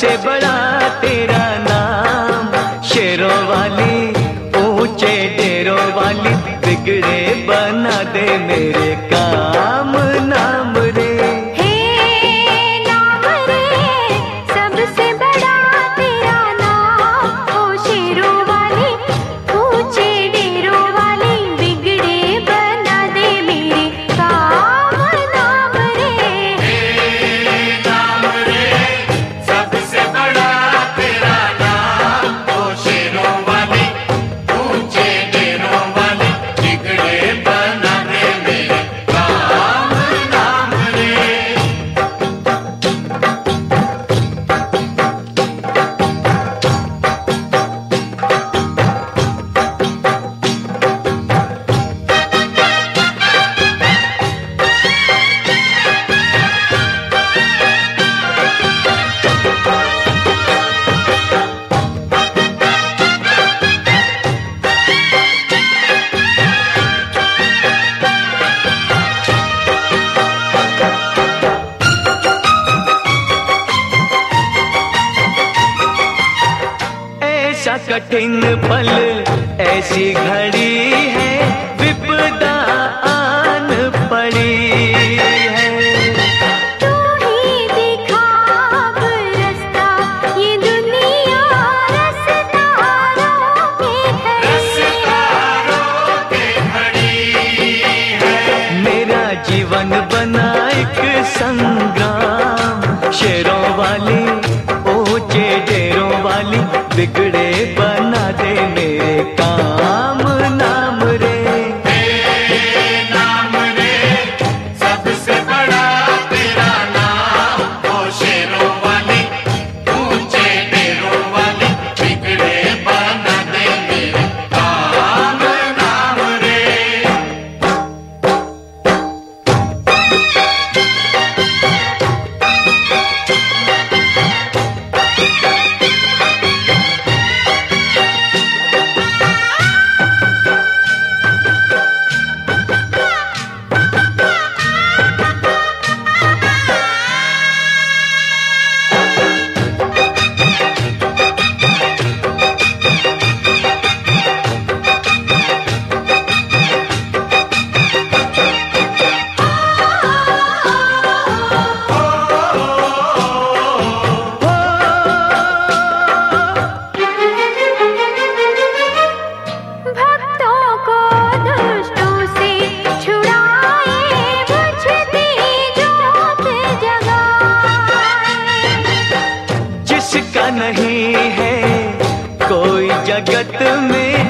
सबसे बड़ा तेरा नाम। शेरों वाली ऊँचे डेरों वाली बिगड़े बना दे मेरे काम। ऐसा कठिन पल ऐसी घड़ी है विपदा आन पड़ी है। तू ही दिखा रास्ता ये दुनिया रस्तारों पे खड़ी मेरा जीवन बना एक संग्राम शेरों वाली ओ वाली बिगड़े बना जगत में